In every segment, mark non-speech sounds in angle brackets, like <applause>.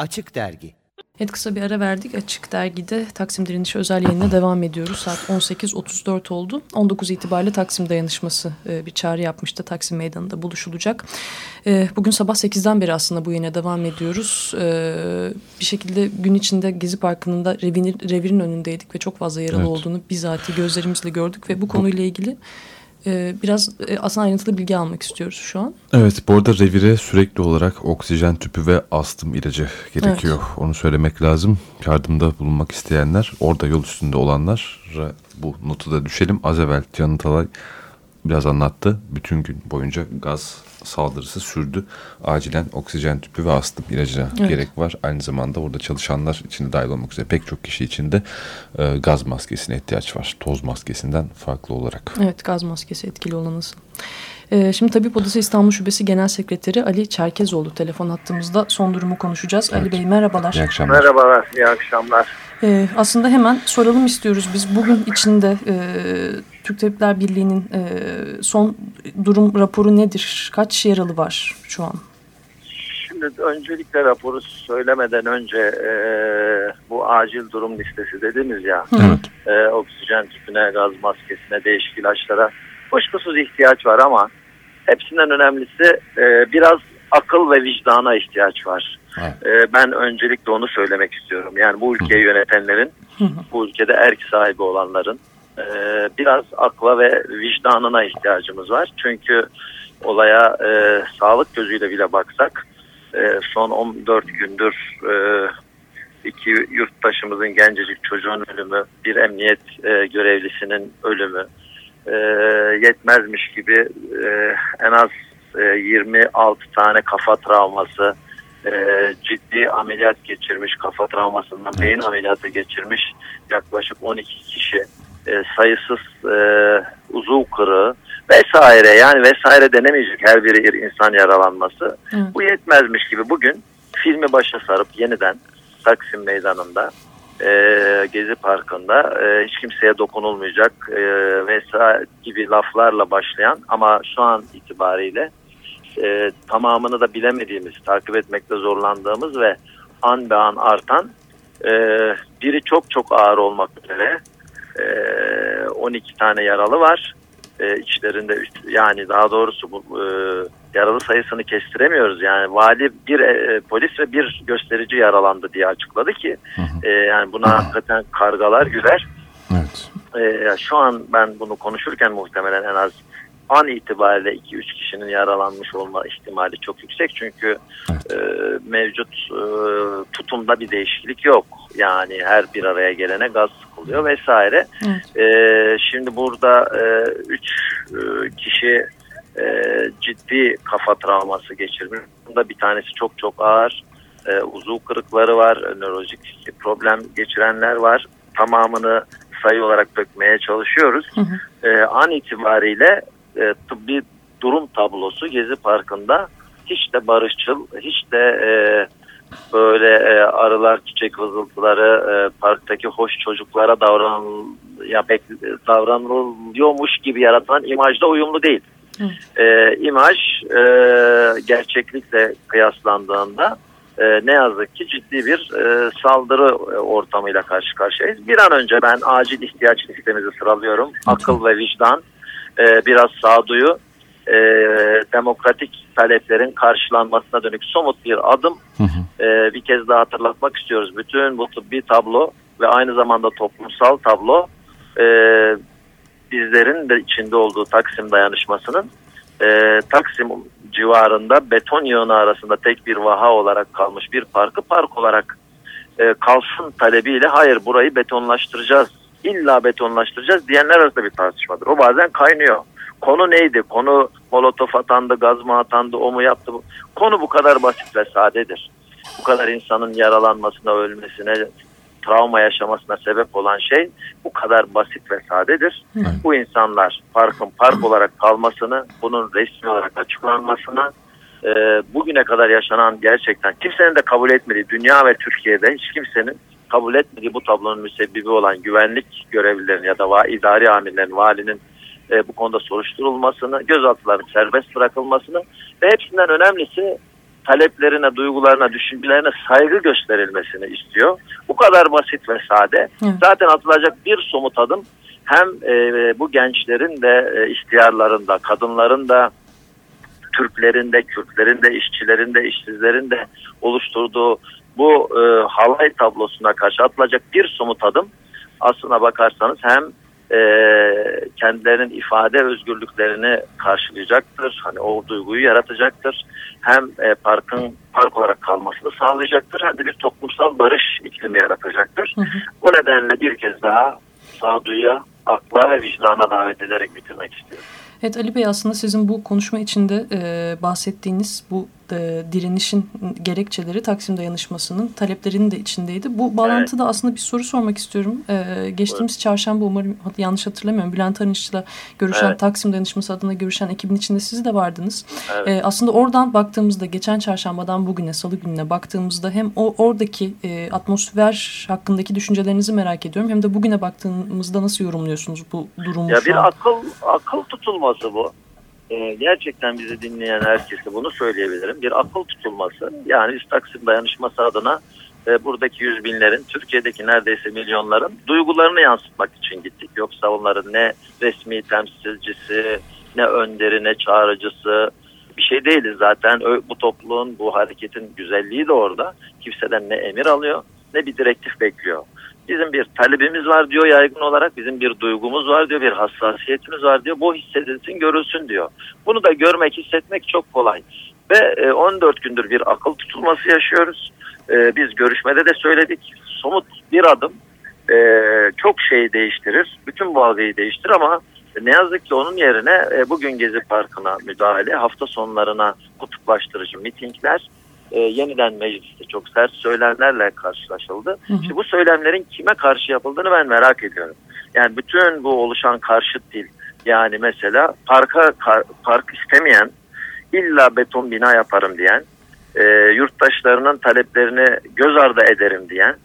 Açık Dergi Evet kısa bir ara verdik. Açık Dergi'de Taksim Direnişi özel yayına devam ediyoruz. Saat 18.34 oldu. 19 itibariyle Taksim Dayanışması e, bir çağrı yapmıştı. Taksim Meydanı'nda buluşulacak. E, bugün sabah 8'den beri aslında bu yayına devam ediyoruz. E, bir şekilde gün içinde Gezi Parkı'nın da revirin önündeydik ve çok fazla yaralı evet. olduğunu bizatihi gözlerimizle gördük ve bu konuyla ilgili ee, biraz e, aslında ayrıntılı bilgi almak istiyoruz şu an. Evet bu arada revire sürekli olarak oksijen tüpü ve astım ilacı gerekiyor. Evet. Onu söylemek lazım. Yardımda bulunmak isteyenler orada yol üstünde olanlar bu notu da düşelim. Az evvel Can Talay biraz anlattı. Bütün gün boyunca gaz saldırısı sürdü. Acilen oksijen tüpü ve astım ilacına evet. gerek var. Aynı zamanda orada çalışanlar içinde dahil olmak üzere pek çok kişi içinde e, gaz maskesine ihtiyaç var. Toz maskesinden farklı olarak. Evet gaz maskesi etkili olan nasıl? Ee, şimdi Tabip Odası İstanbul Şubesi Genel Sekreteri Ali Çerkezoğlu telefon attığımızda son durumu konuşacağız. Evet. Ali Bey merhabalar. İyi akşamlar. Merhabalar, iyi akşamlar. Ee, aslında hemen soralım istiyoruz biz bugün içinde e, Türk Tabipler Birliği'nin e, son durum raporu nedir? Kaç yaralı var şu an? Şimdi öncelikle raporu söylemeden önce e, bu acil durum listesi dediniz ya. Evet. E, oksijen tüpüne, gaz maskesine, değişik ilaçlara kuşkusuz ihtiyaç var ama hepsinden önemlisi e, biraz akıl ve vicdana ihtiyaç var. E, ben öncelikle onu söylemek istiyorum. Yani bu ülkeyi yönetenlerin, bu ülkede erk sahibi olanların e, biraz akla ve vicdanına ihtiyacımız var. Çünkü olaya e, sağlık gözüyle bile baksak e, son 14 gündür e, iki yurttaşımızın gencecik çocuğun ölümü, bir emniyet e, görevlisinin ölümü e, yetmezmiş gibi e, en az e, 26 tane kafa travması, e, ciddi ameliyat geçirmiş, kafa travmasından beyin ameliyatı geçirmiş yaklaşık 12 kişi, e, sayısız e, uzuv kırığı vesaire yani vesaire denemeyecek her biri insan yaralanması. Hı. Bu yetmezmiş gibi bugün filmi başa sarıp yeniden Taksim Meydanı'nda e, Gezi Parkı'nda e, hiç kimseye dokunulmayacak e, vesaire gibi laflarla başlayan ama şu an itibariyle e, tamamını da bilemediğimiz, takip etmekte zorlandığımız ve an be an artan e, biri çok çok ağır olmak üzere 12 tane yaralı var. E, içlerinde yani daha doğrusu bu e, yaralı sayısını kestiremiyoruz. Yani vali bir e, polis ve bir gösterici yaralandı diye açıkladı ki E, yani buna hakikaten kargalar güler. Evet. E, şu an ben bunu konuşurken muhtemelen en az an itibariyle 2-3 kişinin yaralanmış olma ihtimali çok yüksek. Çünkü evet. e, mevcut e, tutumda bir değişiklik yok. Yani her bir araya gelene gaz sıkılıyor vesaire. Evet. E, şimdi burada 3 e, e, kişi e, ciddi kafa travması geçirmiş. Bunda bir tanesi çok çok ağır. E, uzuv kırıkları var, nörolojik problem geçirenler var. Tamamını sayı olarak dökmeye çalışıyoruz. Hı hı. E, an itibariyle e, tıbbi durum tablosu Gezi Parkı'nda hiç de barışçıl, hiç de e, böyle e, arılar, çiçek vızıltıları, e, parktaki hoş çocuklara davran ya bek, davranılıyormuş gibi yaratan imajla uyumlu değil. E, imaj e, gerçeklikle kıyaslandığında e, ne yazık ki ciddi bir e, saldırı ortamıyla karşı karşıyayız. Bir an önce ben acil ihtiyaç listemizi sıralıyorum. Akıl ve vicdan, e, biraz sağduyu, e, demokratik taleplerin karşılanmasına dönük somut bir adım. Hı hı. E, bir kez daha hatırlatmak istiyoruz. Bütün bu tıbbi tablo ve aynı zamanda toplumsal tablo e, bizlerin de içinde olduğu Taksim dayanışmasının e, Taksim civarında beton yığını arasında tek bir vaha olarak kalmış bir parkı park olarak e, kalsın talebiyle hayır burayı betonlaştıracağız illa betonlaştıracağız diyenler arasında bir tartışmadır. O bazen kaynıyor. Konu neydi? Konu molotof atandı, gaz mı atandı, o mu yaptı? Konu bu kadar basit ve sadedir. Bu kadar insanın yaralanmasına, ölmesine, travma yaşamasına sebep olan şey bu kadar basit ve sadedir. Hı. Bu insanlar parkın park olarak kalmasını, bunun resmi olarak açıklanmasını, e, bugüne kadar yaşanan gerçekten kimsenin de kabul etmediği dünya ve Türkiye'de hiç kimsenin kabul etmediği bu tablonun müsebbibi olan güvenlik görevlilerinin ya da va idari amirlerin, valinin e, bu konuda soruşturulmasını, gözaltıların serbest bırakılmasını ve hepsinden önemlisi taleplerine, duygularına, düşüncelerine saygı gösterilmesini istiyor. Bu kadar basit ve sade. Evet. Zaten atılacak bir somut adım hem e, bu gençlerin de e, ihtiyarların da, kadınların da, Türklerin de, Kürtlerin de, işçilerin de, işsizlerin de oluşturduğu bu e, halay tablosuna karşı atılacak bir somut adım aslına bakarsanız hem e, kendilerinin ifade özgürlüklerini karşılayacaktır. Hani o duyguyu yaratacaktır. Hem e, parkın park olarak kalmasını sağlayacaktır. Hem de bir toplumsal barış iklimi yaratacaktır. Hı hı. Bu nedenle bir kez daha sağduyuya, akla ve vicdana davet ederek bitirmek istiyorum. Evet Ali Bey aslında sizin bu konuşma içinde e, bahsettiğiniz bu e, direnişin gerekçeleri Taksim Dayanışması'nın taleplerinin de içindeydi. Bu bağlantıda evet. aslında bir soru sormak istiyorum. E, geçtiğimiz evet. çarşamba umarım yanlış hatırlamıyorum. Bülent Arınç'la görüşen evet. Taksim Dayanışması adına görüşen ekibin içinde siz de vardınız. Evet. E, aslında oradan baktığımızda geçen çarşambadan bugüne salı gününe baktığımızda hem o oradaki e, atmosfer hakkındaki düşüncelerinizi merak ediyorum. Hem de bugüne baktığımızda nasıl yorumluyorsunuz bu durumu? Ya bir akıl akıl tutulması bu e, gerçekten bizi dinleyen herkese bunu söyleyebilirim. Bir akıl tutulması yani biz Taksim dayanışması adına e, buradaki yüz binlerin, Türkiye'deki neredeyse milyonların duygularını yansıtmak için gittik. Yoksa onların ne resmi temsilcisi, ne önderi, ne çağrıcısı bir şey değiliz zaten. Bu topluluğun, bu hareketin güzelliği de orada. Kimseden ne emir alıyor ne bir direktif bekliyor. Bizim bir talebimiz var diyor yaygın olarak. Bizim bir duygumuz var diyor. Bir hassasiyetimiz var diyor. Bu hissedilsin, görülsün diyor. Bunu da görmek, hissetmek çok kolay. Ve 14 e, gündür bir akıl tutulması yaşıyoruz. E, biz görüşmede de söyledik. Somut bir adım e, çok şey değiştirir. Bütün bu algıyı değiştirir ama ne yazık ki onun yerine bugün Gezi Parkı'na müdahale, hafta sonlarına kutuplaştırıcı mitingler, e, yeniden mecliste çok sert söylemlerle karşılaşıldı. Hı hı. İşte bu söylemlerin kime karşı yapıldığını ben merak ediyorum. Yani bütün bu oluşan karşıt dil yani mesela parka kar, park istemeyen illa beton bina yaparım diyen e, yurttaşlarının taleplerini göz ardı ederim diyen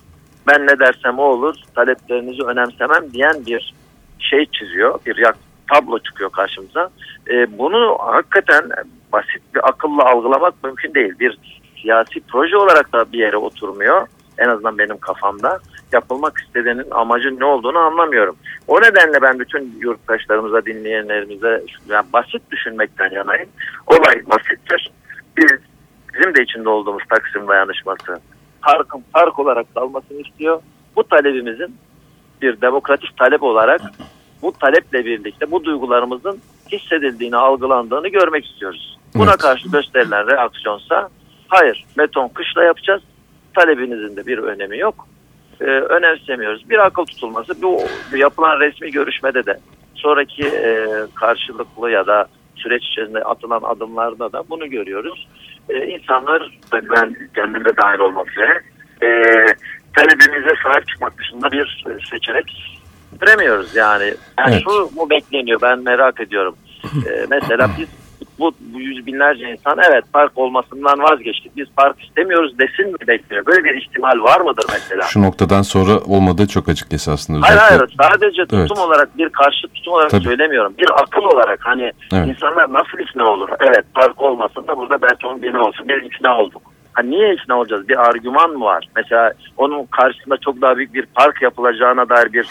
ben ne dersem o olur taleplerinizi önemsemem diyen bir şey çiziyor bir yak, tablo çıkıyor karşımıza. E, bunu hakikaten basit bir akılla algılamak mümkün değil. Bir siyasi proje olarak da bir yere oturmuyor. En azından benim kafamda. Yapılmak istediğinin amacı ne olduğunu anlamıyorum. O nedenle ben bütün yurttaşlarımıza, dinleyenlerimize yani basit düşünmekten yanayım. Olay basittir. Biz, bizim de içinde olduğumuz Taksim Dayanışması parkın park olarak kalmasını istiyor. Bu talebimizin bir demokratik talep olarak bu taleple birlikte bu duygularımızın hissedildiğini, algılandığını görmek istiyoruz. Buna evet. karşı gösterilen reaksiyonsa Hayır beton kışla yapacağız. Talebinizin de bir önemi yok. Ee, önemsemiyoruz. Bir akıl tutulması bu yapılan resmi görüşmede de sonraki e, karşılıklı ya da süreç içerisinde atılan adımlarda da bunu görüyoruz. Ee, insanlar ben kendimde dahil olmak üzere e, talebimize sahip çıkmak dışında bir seçenek veremiyoruz yani. yani evet. Şu mu bekleniyor ben merak ediyorum. Ee, mesela biz bu, bu yüz binlerce insan evet park olmasından vazgeçtik. Biz park istemiyoruz desin mi bekliyor? Böyle bir ihtimal var mıdır mesela? Şu noktadan sonra olmadığı çok açık esasında. Özellikle... Hayır hayır sadece tutum evet. olarak bir karşı tutum olarak Tabii. söylemiyorum. Bir akıl olarak hani evet. insanlar nasıl ikna olur? Evet park olmasın da burada beton bina olsun. Biz ikna olduk. Ha niye ikna olacağız? Bir argüman mı var? Mesela onun karşısında çok daha büyük bir park yapılacağına dair bir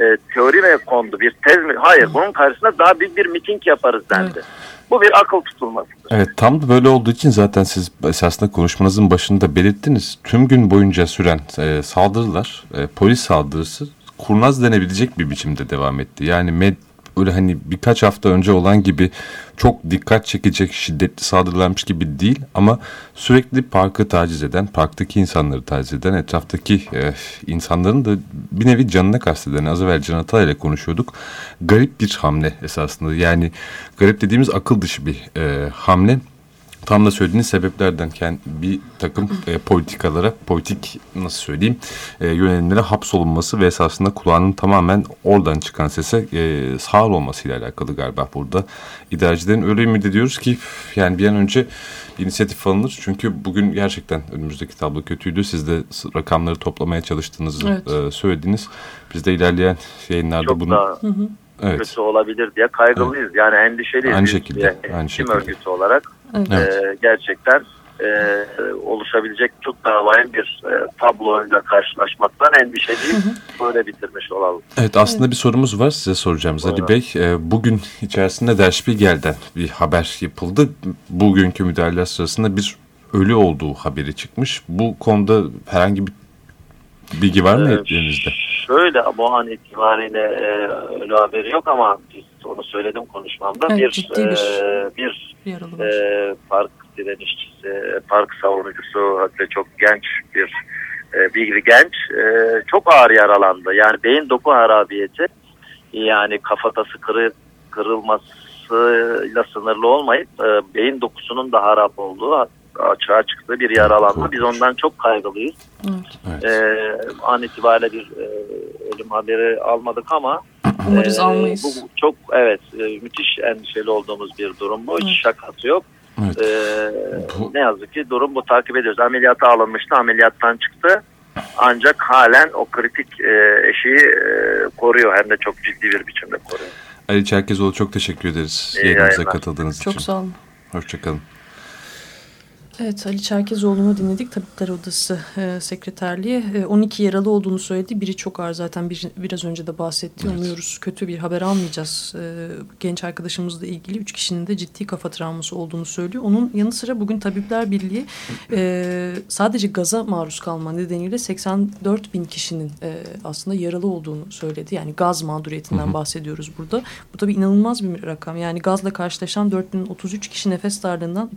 e, teori mi kondu? Bir tez mi? Hayır. Bunun karşısında daha büyük bir miting yaparız dendi. Evet. Bu bir akıl tutulmasıdır. Evet tam da böyle olduğu için zaten siz esasında konuşmanızın başında belirttiniz. Tüm gün boyunca süren e, saldırılar, e, polis saldırısı kurnaz denebilecek bir biçimde devam etti. Yani med, öyle hani birkaç hafta önce olan gibi çok dikkat çekecek şiddetli saldırılarmış gibi değil ama sürekli parkı taciz eden, parktaki insanları taciz eden, etraftaki e, insanların da bir nevi canına kasteden az evvel Can Atay ile konuşuyorduk. Garip bir hamle esasında yani garip dediğimiz akıl dışı bir e, hamle tam da söylediğiniz sebeplerden kendi bir takım e, politikalara, politik nasıl söyleyeyim e, yönelimlere hapsolunması ve esasında kulağının tamamen oradan çıkan sese e, sağır olmasıyla alakalı galiba burada. İdarecilerin öyle ümit ediyoruz ki yani bir an önce inisiyatif alınır. Çünkü bugün gerçekten önümüzdeki tablo kötüydü. Siz de rakamları toplamaya çalıştığınızı evet. e, söylediniz. Biz de ilerleyen yayınlarda Çok bunu... Daha... Hı hı evet. kötü olabilir diye kaygılıyız. Evet. Yani endişeliyiz. Aynı şekilde. Yani, aynı şekilde. örgütü olarak evet. e, gerçekten e, oluşabilecek çok daha vahim bir e, tabloyla karşılaşmaktan endişeliyim. Böyle bitirmiş olalım. Evet aslında bir sorumuz var size soracağımız Ali Bey. E, bugün içerisinde Der Spiegel'den bir haber yapıldı. Bugünkü müdahale sırasında bir ölü olduğu haberi çıkmış. Bu konuda herhangi bir bilgi var mı Ee, elinizde? Şöyle bu an itibariyle e, ölü haberi yok ama biz onu söyledim konuşmamda. Evet, bir, bir- e, bir var. e, park direnişçisi, park savunucusu hatta çok genç bir e, bir genç e, çok ağır yaralandı. Yani beyin doku harabiyeti yani kafatası kırı, kırılmasıyla sınırlı olmayıp e, beyin dokusunun da harap olduğu açığa çıktığı bir yaralanma. Biz ondan çok kaygılıyız. Evet. Evet. E, an itibariyle bir e, ölüm haberi almadık ama <laughs> Umarız e, almayız. Bu çok evet e, müthiş endişeli olduğumuz bir durum bu. Hiç Evet. şakası yok. Evet. Ee, Bu- ne yazık ki durum bu takip ediyoruz. Ameliyata alınmıştı, ameliyattan çıktı. Ancak halen o kritik e, eşiği e, koruyor hem de çok ciddi bir biçimde koruyor. Ali Çerkezoğlu çok teşekkür ederiz İyi yayınımıza yayınlar. katıldığınız Çok için. sağ olun. Hoşçakalın. Evet Ali Çerkezoğlu'nu dinledik. Tabipler Odası e, Sekreterliği. E, 12 yaralı olduğunu söyledi. Biri çok ağır zaten bir, biraz önce de bahsetti. Evet. Umuyoruz kötü bir haber almayacağız. E, genç arkadaşımızla ilgili 3 kişinin de ciddi kafa travması olduğunu söylüyor. Onun yanı sıra bugün Tabipler Birliği e, sadece gaza maruz kalma nedeniyle 84 bin kişinin e, aslında yaralı olduğunu söyledi. Yani gaz mağduriyetinden Hı hı. bahsediyoruz burada. Bu tabii inanılmaz bir rakam. Yani gazla karşılaşan 4033 kişi nefes darlığından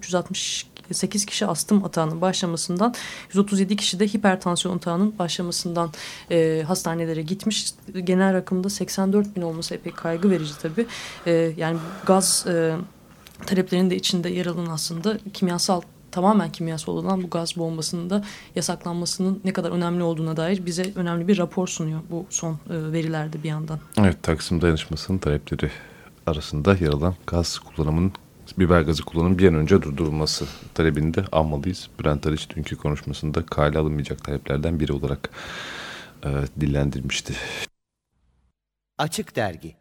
368 kişi astım atağının başlamasından 137 kişi de hipertansiyon atağının başlamasından e, hastanelere gitmiş. Genel rakımda 84 bin olması epey kaygı verici tabii. E, yani gaz e, taleplerinin de içinde yer alan aslında kimyasal tamamen kimyasal olan bu gaz bombasının da yasaklanmasının ne kadar önemli olduğuna dair bize önemli bir rapor sunuyor bu son e, verilerde bir yandan. Evet Taksim Dayanışması'nın talepleri arasında yer alan gaz kullanımının biber gazı kullanımının bir an önce durdurulması talebini de almalıyız. Bülent Arıç dünkü konuşmasında kale alınmayacak taleplerden biri olarak e, dillendirmişti. Açık Dergi